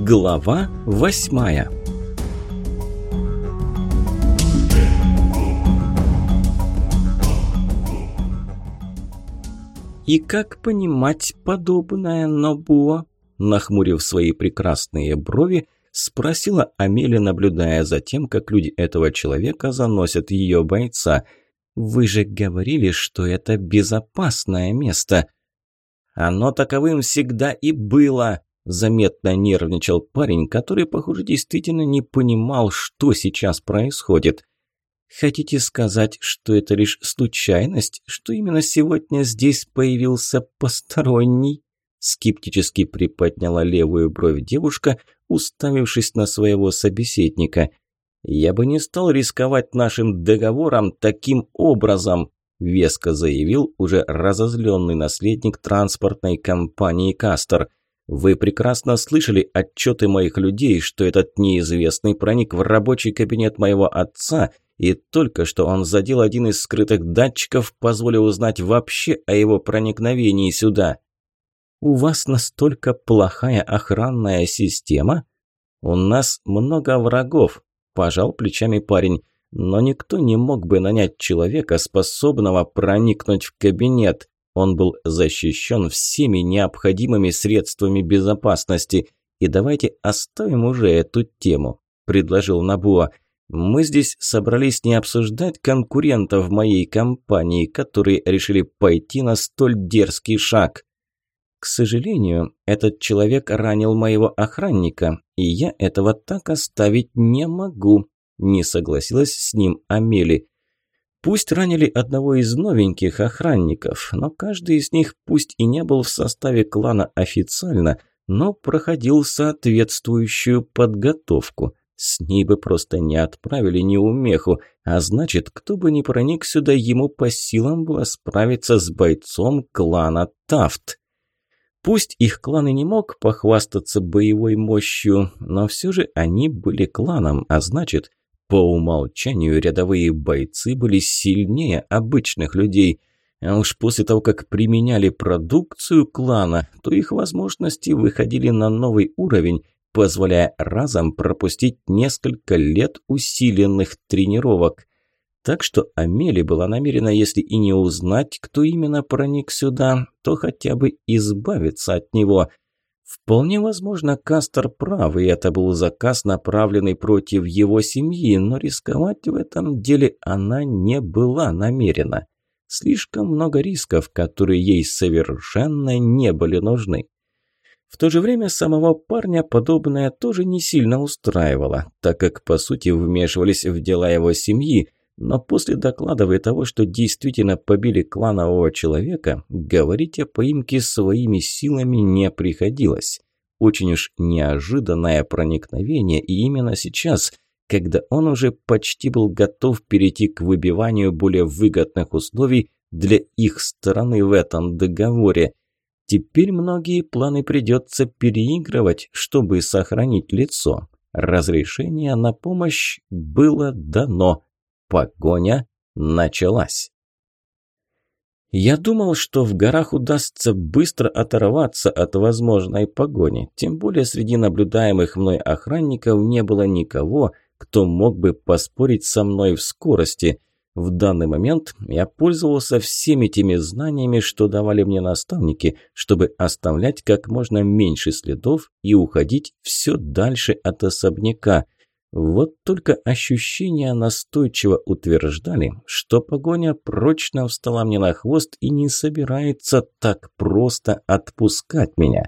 Глава восьмая «И как понимать подобное, Нобуа?» Нахмурив свои прекрасные брови, спросила Амелия, наблюдая за тем, как люди этого человека заносят ее бойца. «Вы же говорили, что это безопасное место». «Оно таковым всегда и было», – заметно нервничал парень, который, похоже, действительно не понимал, что сейчас происходит. «Хотите сказать, что это лишь случайность, что именно сегодня здесь появился посторонний?» Скептически приподняла левую бровь девушка, уставившись на своего собеседника. «Я бы не стал рисковать нашим договором таким образом», веско заявил уже разозленный наследник транспортной компании «Кастер». «Вы прекрасно слышали отчеты моих людей, что этот неизвестный проник в рабочий кабинет моего отца, и только что он задел один из скрытых датчиков, позволив узнать вообще о его проникновении сюда». «У вас настолько плохая охранная система?» «У нас много врагов», – пожал плечами парень. «Но никто не мог бы нанять человека, способного проникнуть в кабинет. Он был защищен всеми необходимыми средствами безопасности. И давайте оставим уже эту тему», – предложил Набуа. «Мы здесь собрались не обсуждать конкурентов моей компании, которые решили пойти на столь дерзкий шаг». К сожалению, этот человек ранил моего охранника, и я этого так оставить не могу, не согласилась с ним Амели. Пусть ранили одного из новеньких охранников, но каждый из них пусть и не был в составе клана официально, но проходил соответствующую подготовку. С ней бы просто не отправили неумеху, а значит, кто бы ни проник сюда, ему по силам было справиться с бойцом клана Тафт. Пусть их клан и не мог похвастаться боевой мощью, но все же они были кланом, а значит, по умолчанию рядовые бойцы были сильнее обычных людей. А уж после того, как применяли продукцию клана, то их возможности выходили на новый уровень, позволяя разом пропустить несколько лет усиленных тренировок. Так что Амели была намерена, если и не узнать, кто именно проник сюда, то хотя бы избавиться от него. Вполне возможно, Кастер прав, и это был заказ, направленный против его семьи, но рисковать в этом деле она не была намерена. Слишком много рисков, которые ей совершенно не были нужны. В то же время самого парня подобное тоже не сильно устраивало, так как, по сути, вмешивались в дела его семьи, но после докладов и того, что действительно побили кланового человека, говорить о поимке своими силами не приходилось. Очень уж неожиданное проникновение, и именно сейчас, когда он уже почти был готов перейти к выбиванию более выгодных условий для их стороны в этом договоре. Теперь многие планы придется переигрывать, чтобы сохранить лицо. Разрешение на помощь было дано – Погоня началась. Я думал, что в горах удастся быстро оторваться от возможной погони, тем более среди наблюдаемых мной охранников не было никого, кто мог бы поспорить со мной в скорости. В данный момент я пользовался всеми теми знаниями, что давали мне наставники, чтобы оставлять как можно меньше следов и уходить все дальше от особняка – вот только ощущения настойчиво утверждали, что погоня прочно встала мне на хвост и не собирается так просто отпускать меня.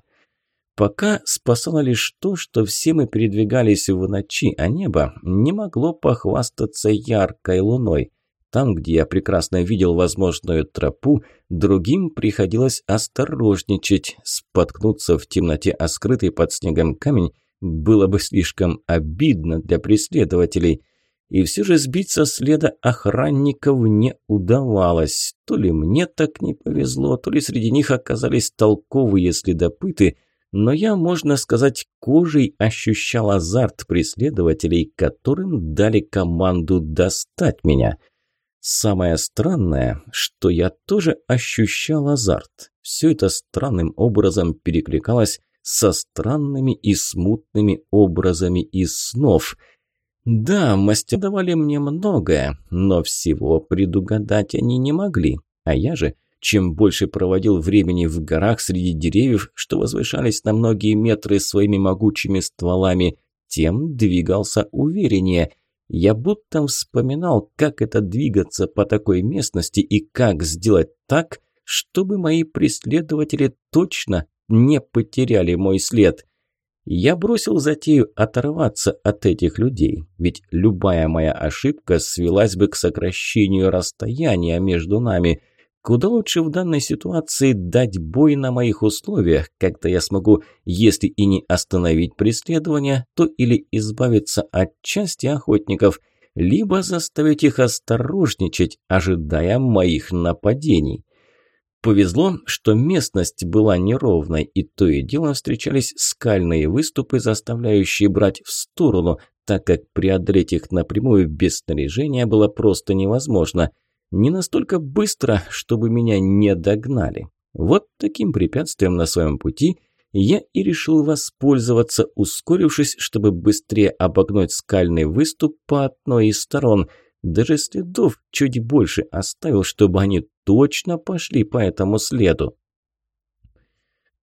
Пока спасало лишь то, что все мы передвигались в ночи, а небо не могло похвастаться яркой луной. Там, где я прекрасно видел возможную тропу, другим приходилось осторожничать, споткнуться в темноте, а скрытый под снегом камень было бы слишком обидно для преследователей. И все же сбить со следа охранников не удавалось. То ли мне так не повезло, то ли среди них оказались толковые следопыты, но я, можно сказать, кожей ощущал азарт преследователей, которым дали команду достать меня. Самое странное, что я тоже ощущал азарт. Все это странным образом перекликалось со странными и смутными образами из снов. Да, мастера давали мне многое, но всего предугадать они не могли. А я же, чем больше проводил времени в горах среди деревьев, что возвышались на многие метры своими могучими стволами, тем двигался увереннее. Я будто вспоминал, как это двигаться по такой местности и как сделать так, чтобы мои преследователи точно не потеряли мой след. Я бросил затею оторваться от этих людей, ведь любая моя ошибка свелась бы к сокращению расстояния между нами – Куда лучше в данной ситуации дать бой на моих условиях, когда я смогу, если и не остановить преследование, то или избавиться от части охотников, либо заставить их осторожничать, ожидая моих нападений. Повезло, что местность была неровной, и то и дело встречались скальные выступы, заставляющие брать в сторону, так как преодолеть их напрямую без снаряжения было просто невозможно – не настолько быстро, чтобы меня не догнали. Вот таким препятствием на своем пути я и решил воспользоваться, ускорившись, чтобы быстрее обогнуть скальный выступ по одной из сторон. Даже следов чуть больше оставил, чтобы они точно пошли по этому следу.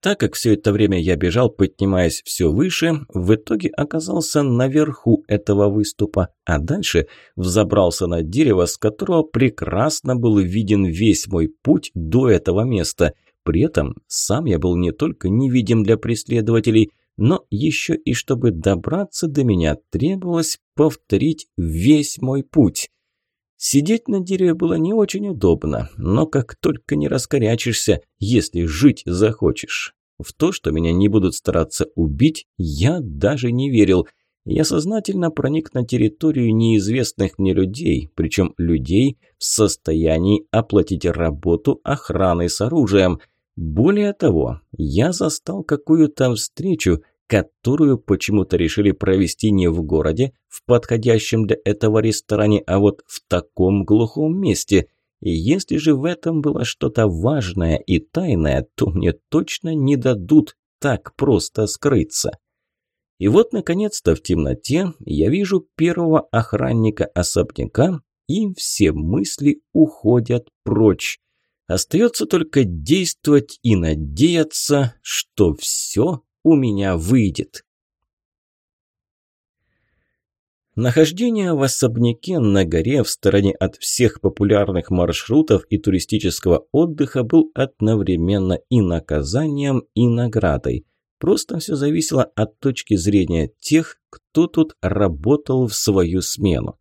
Так как все это время я бежал, поднимаясь все выше, в итоге оказался наверху этого выступа, а дальше взобрался на дерево, с которого прекрасно был виден весь мой путь до этого места. При этом сам я был не только невидим для преследователей, но еще и чтобы добраться до меня требовалось повторить весь мой путь. Сидеть на дереве было не очень удобно, но как только не раскорячишься, если жить захочешь. В то, что меня не будут стараться убить, я даже не верил. Я сознательно проник на территорию неизвестных мне людей, причем людей в состоянии оплатить работу охраны с оружием. Более того, я застал какую-то встречу, которую почему-то решили провести не в городе, в подходящем для этого ресторане, а вот в таком глухом месте. И если же в этом было что-то важное и тайное, то мне точно не дадут так просто скрыться. И вот, наконец-то, в темноте я вижу первого охранника особняка, и все мысли уходят прочь. Остается только действовать и надеяться, что все у меня выйдет. Нахождение в особняке на горе в стороне от всех популярных маршрутов и туристического отдыха был одновременно и наказанием, и наградой. Просто все зависело от точки зрения тех, кто тут работал в свою смену.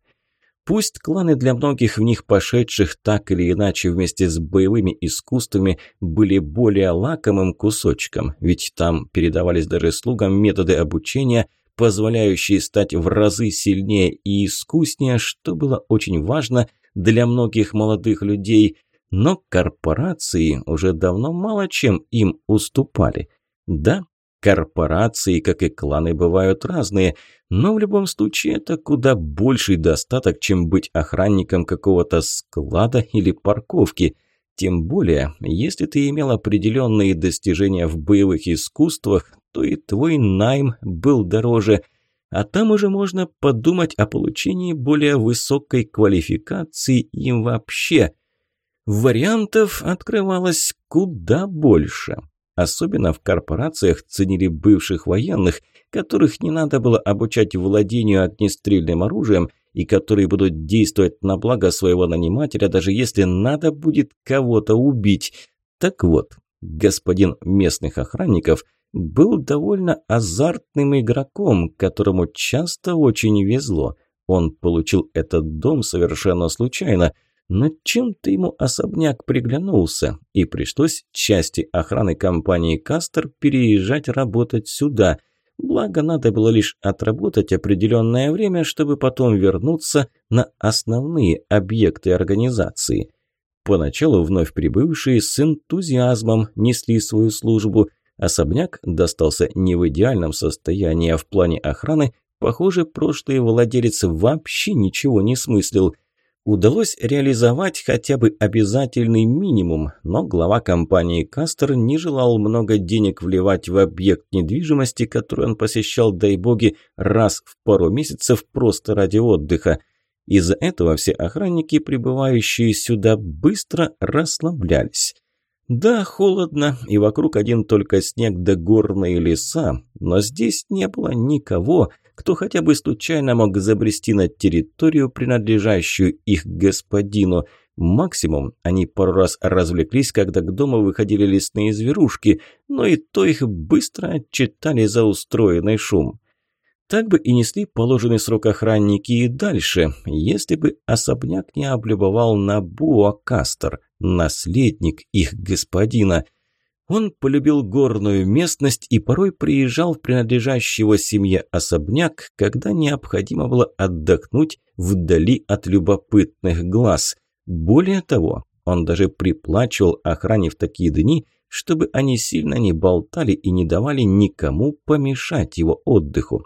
Пусть кланы для многих в них пошедших так или иначе вместе с боевыми искусствами были более лакомым кусочком, ведь там передавались даже слугам методы обучения, позволяющие стать в разы сильнее и искуснее, что было очень важно для многих молодых людей, но корпорации уже давно мало чем им уступали. Да, Корпорации, как и кланы, бывают разные, но в любом случае это куда больший достаток, чем быть охранником какого-то склада или парковки. Тем более, если ты имел определенные достижения в боевых искусствах, то и твой найм был дороже, а там уже можно подумать о получении более высокой квалификации и вообще. Вариантов открывалось куда больше. Особенно в корпорациях ценили бывших военных, которых не надо было обучать владению огнестрельным оружием и которые будут действовать на благо своего нанимателя, даже если надо будет кого-то убить. Так вот, господин местных охранников был довольно азартным игроком, которому часто очень везло. Он получил этот дом совершенно случайно – но чем-то ему особняк приглянулся, и пришлось части охраны компании «Кастер» переезжать работать сюда. Благо, надо было лишь отработать определенное время, чтобы потом вернуться на основные объекты организации. Поначалу вновь прибывшие с энтузиазмом несли свою службу. Особняк достался не в идеальном состоянии, а в плане охраны, похоже, прошлый владелец вообще ничего не смыслил – Удалось реализовать хотя бы обязательный минимум, но глава компании «Кастер» не желал много денег вливать в объект недвижимости, который он посещал, дай боги, раз в пару месяцев просто ради отдыха. Из-за этого все охранники, прибывающие сюда, быстро расслаблялись. Да, холодно, и вокруг один только снег да горные леса, но здесь не было никого, кто хотя бы случайно мог забрести на территорию, принадлежащую их господину. Максимум они пару раз развлеклись, когда к дому выходили лесные зверушки, но и то их быстро отчитали за устроенный шум. Так бы и несли положенный срок охранники и дальше, если бы особняк не облюбовал Набуа Кастер, наследник их господина. Он полюбил горную местность и порой приезжал в принадлежащий его семье особняк, когда необходимо было отдохнуть вдали от любопытных глаз. Более того, он даже приплачивал охране в такие дни, чтобы они сильно не болтали и не давали никому помешать его отдыху.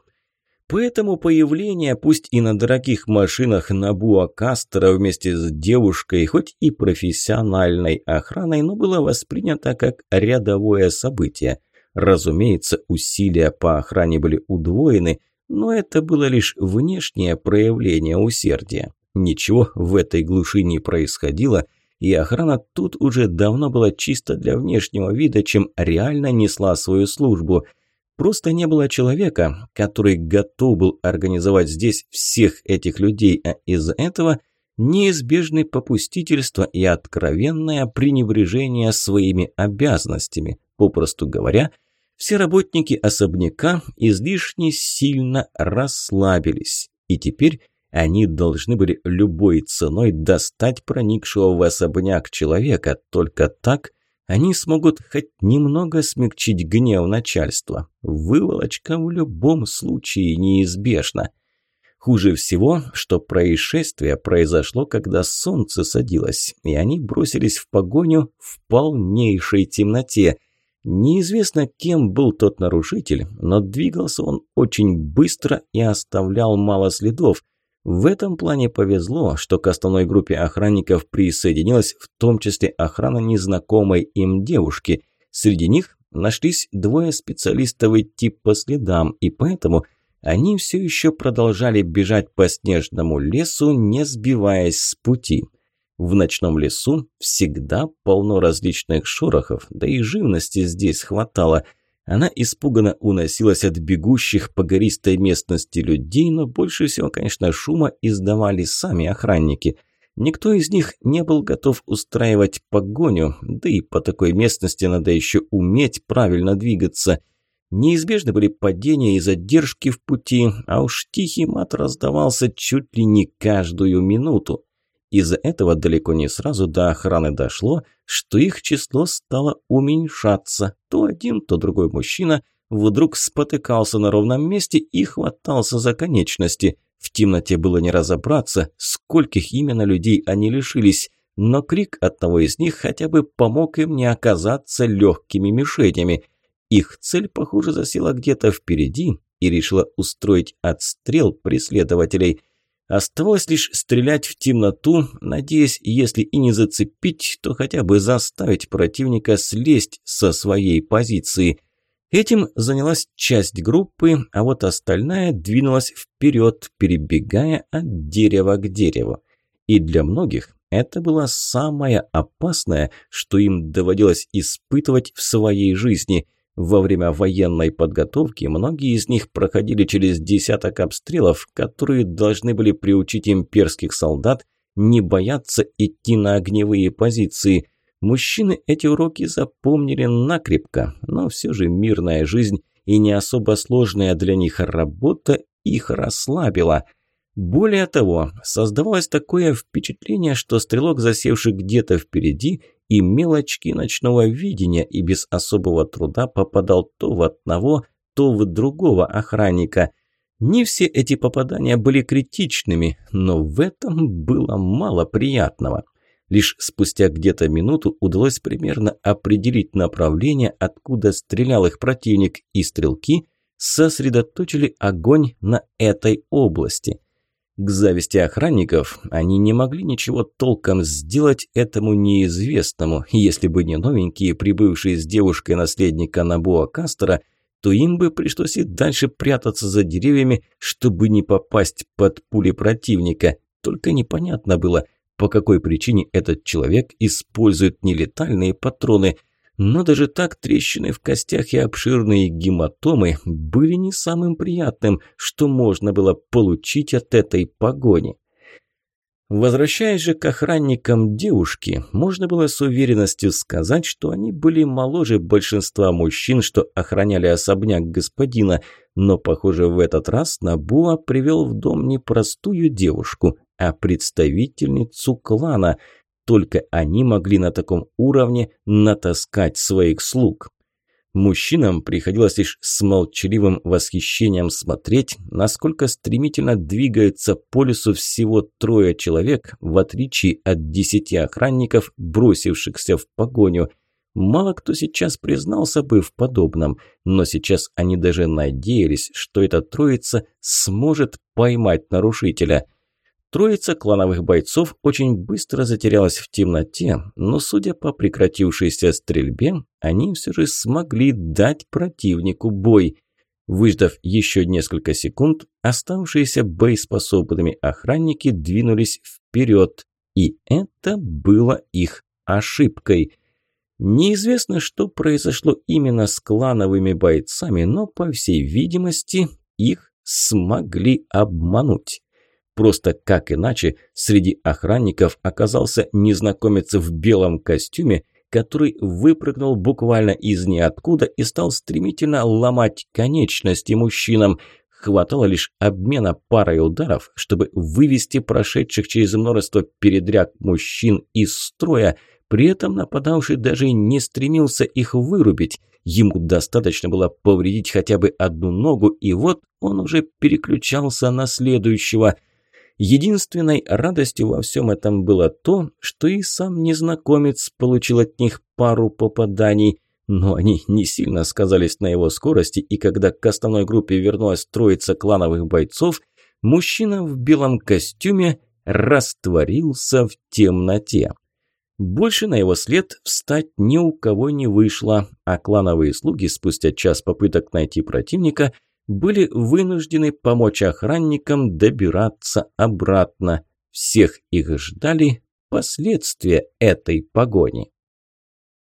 Поэтому появление, пусть и на дорогих машинах Набуа Кастера вместе с девушкой, хоть и профессиональной охраной, но было воспринято как рядовое событие. Разумеется, усилия по охране были удвоены, но это было лишь внешнее проявление усердия. Ничего в этой глуши не происходило, и охрана тут уже давно была чисто для внешнего вида, чем реально несла свою службу – Просто не было человека, который готов был организовать здесь всех этих людей, а из-за этого неизбежны попустительство и откровенное пренебрежение своими обязанностями. Попросту говоря, все работники особняка излишне сильно расслабились, и теперь они должны были любой ценой достать проникшего в особняк человека, только так они смогут хоть немного смягчить гнев начальства. Выволочка в любом случае неизбежна. Хуже всего, что происшествие произошло, когда солнце садилось, и они бросились в погоню в полнейшей темноте. Неизвестно, кем был тот нарушитель, но двигался он очень быстро и оставлял мало следов – в этом плане повезло, что к основной группе охранников присоединилась в том числе охрана незнакомой им девушки. Среди них нашлись двое специалистов идти по следам, и поэтому они все еще продолжали бежать по снежному лесу, не сбиваясь с пути. В ночном лесу всегда полно различных шорохов, да и живности здесь хватало – она испуганно уносилась от бегущих по гористой местности людей, но больше всего, конечно, шума издавали сами охранники. Никто из них не был готов устраивать погоню, да и по такой местности надо еще уметь правильно двигаться. Неизбежны были падения и задержки в пути, а уж тихий мат раздавался чуть ли не каждую минуту. Из-за этого далеко не сразу до охраны дошло, что их число стало уменьшаться. То один, то другой мужчина вдруг спотыкался на ровном месте и хватался за конечности. В темноте было не разобраться, скольких именно людей они лишились, но крик одного из них хотя бы помог им не оказаться легкими мишенями. Их цель, похоже, засела где-то впереди и решила устроить отстрел преследователей – Оставалось лишь стрелять в темноту, надеясь, если и не зацепить, то хотя бы заставить противника слезть со своей позиции. Этим занялась часть группы, а вот остальная двинулась вперед, перебегая от дерева к дереву. И для многих это было самое опасное, что им доводилось испытывать в своей жизни – во время военной подготовки многие из них проходили через десяток обстрелов, которые должны были приучить имперских солдат не бояться идти на огневые позиции. Мужчины эти уроки запомнили накрепко, но все же мирная жизнь и не особо сложная для них работа их расслабила – более того, создавалось такое впечатление, что стрелок, засевший где-то впереди, имел очки ночного видения и без особого труда попадал то в одного, то в другого охранника. Не все эти попадания были критичными, но в этом было мало приятного. Лишь спустя где-то минуту удалось примерно определить направление, откуда стрелял их противник, и стрелки сосредоточили огонь на этой области – К зависти охранников они не могли ничего толком сделать этому неизвестному. Если бы не новенькие, прибывшие с девушкой наследника Набуа Кастера, то им бы пришлось и дальше прятаться за деревьями, чтобы не попасть под пули противника. Только непонятно было, по какой причине этот человек использует нелетальные патроны – но даже так трещины в костях и обширные гематомы были не самым приятным, что можно было получить от этой погони. Возвращаясь же к охранникам девушки, можно было с уверенностью сказать, что они были моложе большинства мужчин, что охраняли особняк господина, но, похоже, в этот раз Набуа привел в дом не простую девушку, а представительницу клана – только они могли на таком уровне натаскать своих слуг. Мужчинам приходилось лишь с молчаливым восхищением смотреть, насколько стремительно двигается по лесу всего трое человек, в отличие от десяти охранников, бросившихся в погоню. Мало кто сейчас признался бы в подобном, но сейчас они даже надеялись, что эта троица сможет поймать нарушителя – Троица клановых бойцов очень быстро затерялась в темноте, но, судя по прекратившейся стрельбе, они все же смогли дать противнику бой. Выждав еще несколько секунд, оставшиеся боеспособными охранники двинулись вперед, и это было их ошибкой. Неизвестно, что произошло именно с клановыми бойцами, но, по всей видимости, их смогли обмануть. Просто как иначе среди охранников оказался незнакомец в белом костюме, который выпрыгнул буквально из ниоткуда и стал стремительно ломать конечности мужчинам. Хватало лишь обмена парой ударов, чтобы вывести прошедших через множество передряг мужчин из строя. При этом нападавший даже не стремился их вырубить. Ему достаточно было повредить хотя бы одну ногу, и вот он уже переключался на следующего – Единственной радостью во всем этом было то, что и сам незнакомец получил от них пару попаданий, но они не сильно сказались на его скорости, и когда к основной группе вернулась троица клановых бойцов, мужчина в белом костюме растворился в темноте. Больше на его след встать ни у кого не вышло, а клановые слуги спустя час попыток найти противника – были вынуждены помочь охранникам добираться обратно. Всех их ждали последствия этой погони.